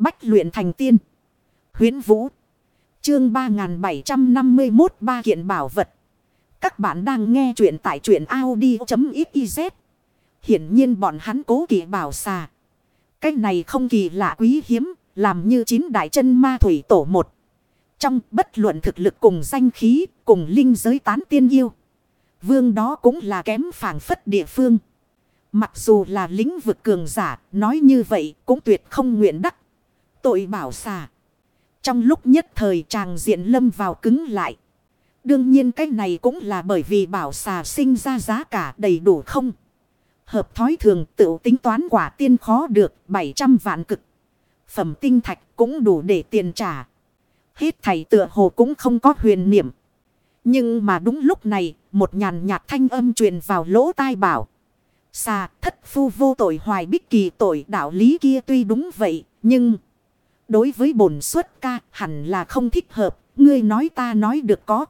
Bách luyện thành tiên. Huyến Vũ. Chương 3751 ba kiện bảo vật. Các bạn đang nghe truyện tại truyện Audi.xyz. Hiển nhiên bọn hắn cố kỳ bảo xà. Cái này không kỳ lạ quý hiếm. Làm như chín đại chân ma thủy tổ một. Trong bất luận thực lực cùng danh khí cùng linh giới tán tiên yêu. Vương đó cũng là kém phản phất địa phương. Mặc dù là lĩnh vực cường giả, nói như vậy cũng tuyệt không nguyện đắc. Tội bảo xà. Trong lúc nhất thời chàng diện lâm vào cứng lại. Đương nhiên cái này cũng là bởi vì bảo xà sinh ra giá cả đầy đủ không. Hợp thói thường tự tính toán quả tiên khó được 700 vạn cực. Phẩm tinh thạch cũng đủ để tiền trả. Hết thầy tựa hồ cũng không có huyền niệm. Nhưng mà đúng lúc này, một nhàn nhạt thanh âm truyền vào lỗ tai bảo. Xà thất phu vô tội hoài bích kỳ tội đạo lý kia tuy đúng vậy, nhưng... Đối với bổn xuất ca hẳn là không thích hợp, ngươi nói ta nói được có.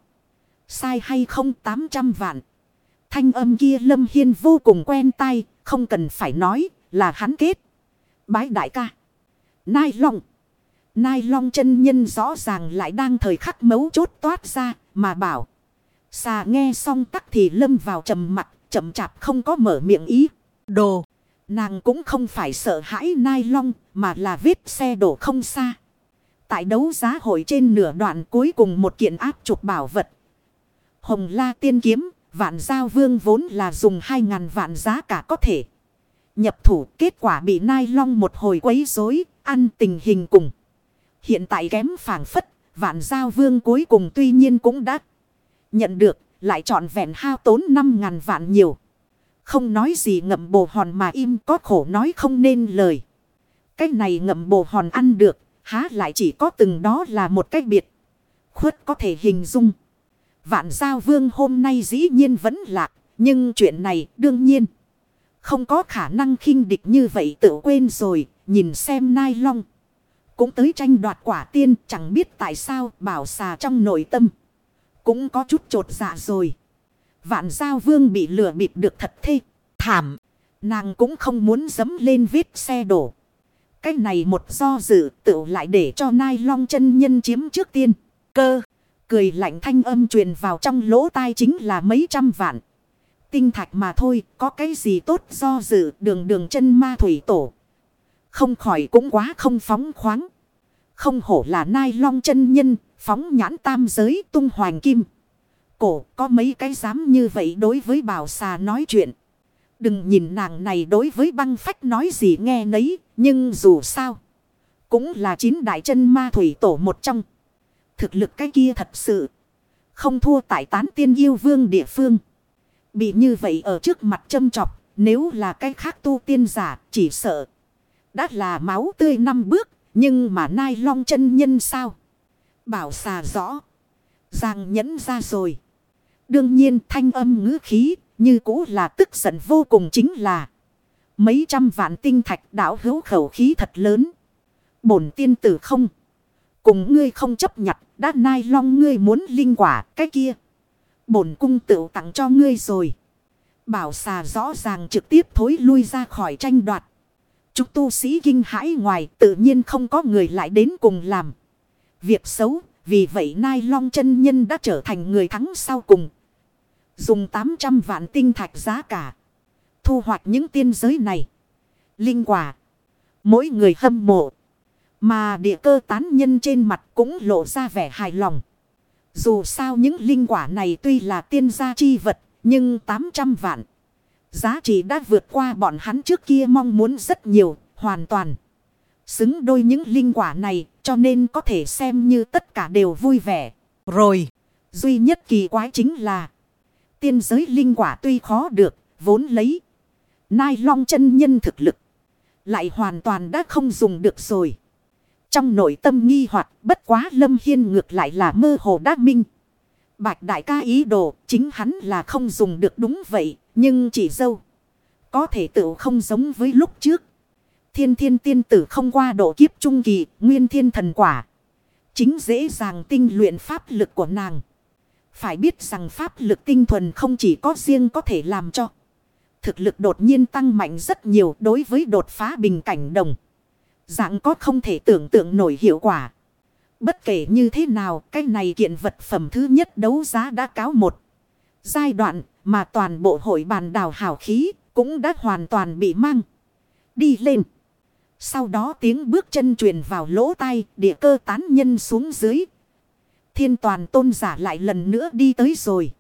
Sai hay không 800 vạn. Thanh âm kia lâm hiên vô cùng quen tay, không cần phải nói là hắn kết. Bái đại ca. Nai long. Nai long chân nhân rõ ràng lại đang thời khắc mấu chốt toát ra mà bảo. Xà nghe xong tắc thì lâm vào trầm mặt chậm chạp không có mở miệng ý. Đồ. Nàng cũng không phải sợ hãi nai long mà là vết xe đổ không xa. Tại đấu giá hội trên nửa đoạn cuối cùng một kiện áp trục bảo vật. Hồng la tiên kiếm, vạn giao vương vốn là dùng hai ngàn vạn giá cả có thể. Nhập thủ kết quả bị nai long một hồi quấy rối ăn tình hình cùng. Hiện tại kém phản phất, vạn giao vương cuối cùng tuy nhiên cũng đã nhận được, lại trọn vẹn hao tốn năm ngàn vạn nhiều. Không nói gì ngậm bồ hòn mà im có khổ nói không nên lời. Cái này ngậm bồ hòn ăn được, há lại chỉ có từng đó là một cách biệt. Khuất có thể hình dung. Vạn giao vương hôm nay dĩ nhiên vẫn lạc, nhưng chuyện này đương nhiên. Không có khả năng khinh địch như vậy tự quên rồi, nhìn xem nai long. Cũng tới tranh đoạt quả tiên chẳng biết tại sao bảo xà trong nội tâm. Cũng có chút trột dạ rồi. Vạn giao vương bị lừa bịp được thật thê. Thảm. Nàng cũng không muốn dấm lên vết xe đổ. Cái này một do dự tự lại để cho nai long chân nhân chiếm trước tiên. Cơ. Cười lạnh thanh âm truyền vào trong lỗ tai chính là mấy trăm vạn. Tinh thạch mà thôi. Có cái gì tốt do dự, đường đường chân ma thủy tổ. Không khỏi cũng quá không phóng khoáng. Không hổ là nai long chân nhân. Phóng nhãn tam giới tung hoàng kim. Cổ, có mấy cái dám như vậy đối với bảo xà nói chuyện. Đừng nhìn nàng này đối với băng phách nói gì nghe nấy. Nhưng dù sao. Cũng là chín đại chân ma thủy tổ một trong. Thực lực cái kia thật sự. Không thua tại tán tiên yêu vương địa phương. Bị như vậy ở trước mặt châm chọc. Nếu là cái khác tu tiên giả chỉ sợ. Đã là máu tươi năm bước. Nhưng mà nai long chân nhân sao? Bảo xà rõ. Giang nhẫn ra rồi. Đương nhiên thanh âm ngữ khí như cũ là tức giận vô cùng chính là. Mấy trăm vạn tinh thạch đảo hữu khẩu khí thật lớn. Bổn tiên tử không. Cùng ngươi không chấp nhặt đã nai long ngươi muốn linh quả cái kia. Bổn cung tự tặng cho ngươi rồi. Bảo xà rõ ràng trực tiếp thối lui ra khỏi tranh đoạt. Chúng tu sĩ kinh hãi ngoài tự nhiên không có người lại đến cùng làm. Việc xấu, vì vậy Nai Long chân Nhân đã trở thành người thắng sau cùng. Dùng 800 vạn tinh thạch giá cả. Thu hoạch những tiên giới này. Linh quả. Mỗi người hâm mộ. Mà địa cơ tán nhân trên mặt cũng lộ ra vẻ hài lòng. Dù sao những linh quả này tuy là tiên gia chi vật. Nhưng 800 vạn. Giá trị đã vượt qua bọn hắn trước kia mong muốn rất nhiều. Hoàn toàn. Xứng đôi những linh quả này cho nên có thể xem như tất cả đều vui vẻ. Rồi, duy nhất kỳ quái chính là tiên giới linh quả tuy khó được, vốn lấy. Nai long chân nhân thực lực. Lại hoàn toàn đã không dùng được rồi. Trong nội tâm nghi hoặc bất quá lâm hiên ngược lại là mơ hồ đắc minh. Bạch đại ca ý đồ chính hắn là không dùng được đúng vậy. Nhưng chỉ dâu. Có thể tự không giống với lúc trước. Thiên thiên tiên tử không qua độ kiếp trung kỳ, nguyên thiên thần quả. Chính dễ dàng tinh luyện pháp lực của nàng. Phải biết rằng pháp lực tinh thuần không chỉ có riêng có thể làm cho. Thực lực đột nhiên tăng mạnh rất nhiều đối với đột phá bình cảnh đồng. Dạng có không thể tưởng tượng nổi hiệu quả. Bất kể như thế nào, cái này kiện vật phẩm thứ nhất đấu giá đã cáo một. Giai đoạn mà toàn bộ hội bàn đào hào khí cũng đã hoàn toàn bị mang. Đi lên. Sau đó tiếng bước chân truyền vào lỗ tai, địa cơ tán nhân xuống dưới. Thiên toàn tôn giả lại lần nữa đi tới rồi.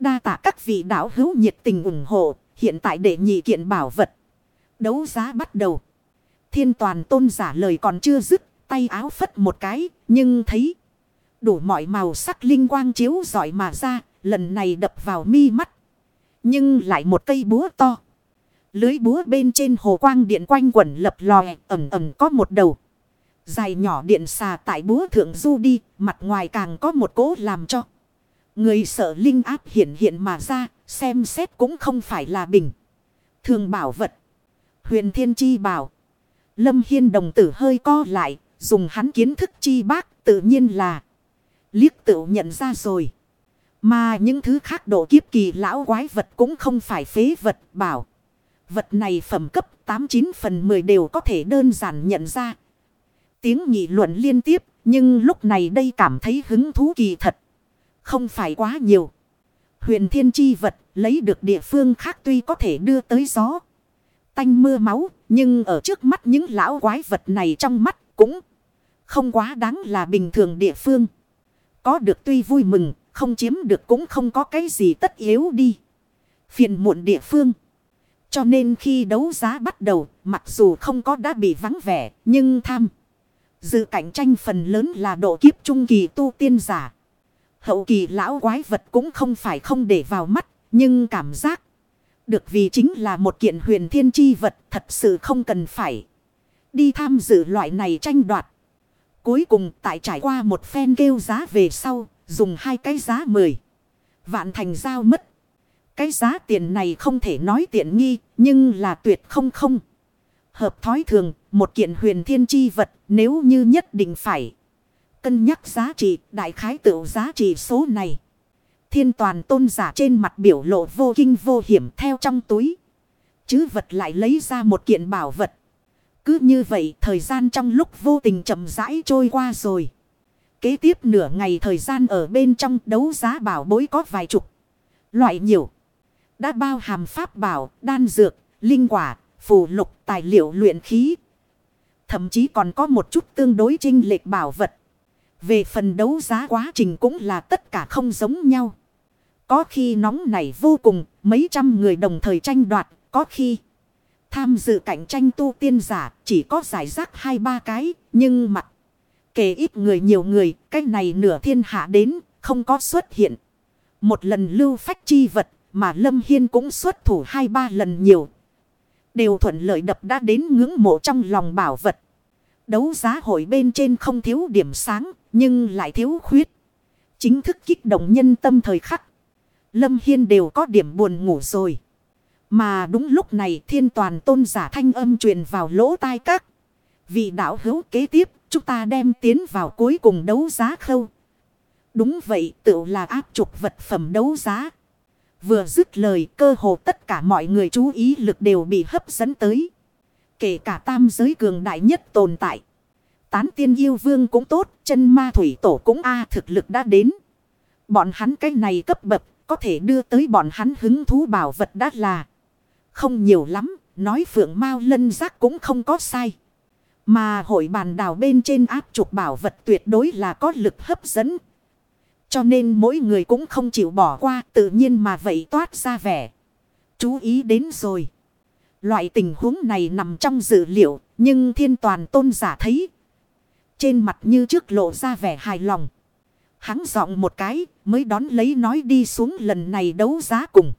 Đa tạ các vị đạo hữu nhiệt tình ủng hộ, hiện tại để nhị kiện bảo vật. Đấu giá bắt đầu. Thiên toàn tôn giả lời còn chưa dứt, tay áo phất một cái, nhưng thấy đủ mọi màu sắc linh quang chiếu giỏi mà ra, lần này đập vào mi mắt. Nhưng lại một cây búa to. Lưới búa bên trên hồ quang điện quanh quẩn lập lòe ẩm ẩm có một đầu. Dài nhỏ điện xà tại búa thượng du đi, mặt ngoài càng có một cố làm cho. Người sợ linh áp hiện hiện mà ra, xem xét cũng không phải là bình. Thường bảo vật. Huyền Thiên Chi bảo. Lâm Hiên đồng tử hơi co lại, dùng hắn kiến thức chi bác tự nhiên là. Liếc tự nhận ra rồi. Mà những thứ khác độ kiếp kỳ lão quái vật cũng không phải phế vật bảo. Vật này phẩm cấp 89 phần 10 đều có thể đơn giản nhận ra. Tiếng nghị luận liên tiếp, nhưng lúc này đây cảm thấy hứng thú kỳ thật. Không phải quá nhiều. Huyền thiên chi vật lấy được địa phương khác tuy có thể đưa tới gió. Tanh mưa máu, nhưng ở trước mắt những lão quái vật này trong mắt cũng không quá đáng là bình thường địa phương. Có được tuy vui mừng, không chiếm được cũng không có cái gì tất yếu đi. Phiền muộn địa phương. Cho nên khi đấu giá bắt đầu, mặc dù không có đã bị vắng vẻ, nhưng tham. Dự cạnh tranh phần lớn là độ kiếp trung kỳ tu tiên giả. Hậu kỳ lão quái vật cũng không phải không để vào mắt, nhưng cảm giác được vì chính là một kiện huyền thiên chi vật thật sự không cần phải đi tham dự loại này tranh đoạt. Cuối cùng tại trải qua một phen kêu giá về sau, dùng hai cái giá mười Vạn thành giao mất. Cái giá tiền này không thể nói tiện nghi, nhưng là tuyệt không không. Hợp thói thường, một kiện huyền thiên chi vật nếu như nhất định phải. Cân nhắc giá trị, đại khái tự giá trị số này. Thiên toàn tôn giả trên mặt biểu lộ vô kinh vô hiểm theo trong túi. Chứ vật lại lấy ra một kiện bảo vật. Cứ như vậy thời gian trong lúc vô tình chậm rãi trôi qua rồi. Kế tiếp nửa ngày thời gian ở bên trong đấu giá bảo bối có vài chục. Loại nhiều. Đã bao hàm pháp bảo, đan dược, linh quả, phù lục, tài liệu luyện khí. Thậm chí còn có một chút tương đối trinh lệch bảo vật. Về phần đấu giá quá trình cũng là tất cả không giống nhau. Có khi nóng nảy vô cùng, mấy trăm người đồng thời tranh đoạt, có khi tham dự cạnh tranh tu tiên giả chỉ có giải rác hai ba cái, nhưng mặt kể ít người nhiều người, cái này nửa thiên hạ đến, không có xuất hiện. Một lần lưu phách chi vật, mà Lâm Hiên cũng xuất thủ hai ba lần nhiều. Đều thuận lợi đập đã đến ngưỡng mộ trong lòng bảo vật. Đấu giá hội bên trên không thiếu điểm sáng, nhưng lại thiếu khuyết. Chính thức kích động nhân tâm thời khắc. Lâm Hiên đều có điểm buồn ngủ rồi. Mà đúng lúc này thiên toàn tôn giả thanh âm truyền vào lỗ tai các. Vị đạo hữu kế tiếp, chúng ta đem tiến vào cuối cùng đấu giá khâu. Đúng vậy, tự là áp trục vật phẩm đấu giá. Vừa dứt lời cơ hồ tất cả mọi người chú ý lực đều bị hấp dẫn tới. Kể cả tam giới cường đại nhất tồn tại. Tán tiên yêu vương cũng tốt, chân ma thủy tổ cũng a thực lực đã đến. Bọn hắn cái này cấp bậc, có thể đưa tới bọn hắn hứng thú bảo vật đã là không nhiều lắm, nói phượng mau lân giác cũng không có sai. Mà hội bàn đảo bên trên áp trục bảo vật tuyệt đối là có lực hấp dẫn. Cho nên mỗi người cũng không chịu bỏ qua tự nhiên mà vậy toát ra vẻ. Chú ý đến rồi. Loại tình huống này nằm trong dự liệu nhưng thiên toàn tôn giả thấy. Trên mặt như trước lộ ra vẻ hài lòng. Hắn giọng một cái mới đón lấy nói đi xuống lần này đấu giá cùng.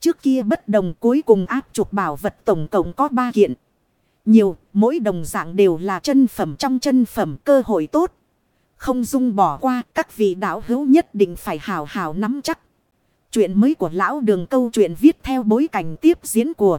Trước kia bất đồng cuối cùng áp trục bảo vật tổng cộng có ba kiện. Nhiều, mỗi đồng dạng đều là chân phẩm trong chân phẩm cơ hội tốt. Không dung bỏ qua các vị đạo hữu nhất định phải hào hào nắm chắc. Chuyện mới của lão đường câu chuyện viết theo bối cảnh tiếp diễn của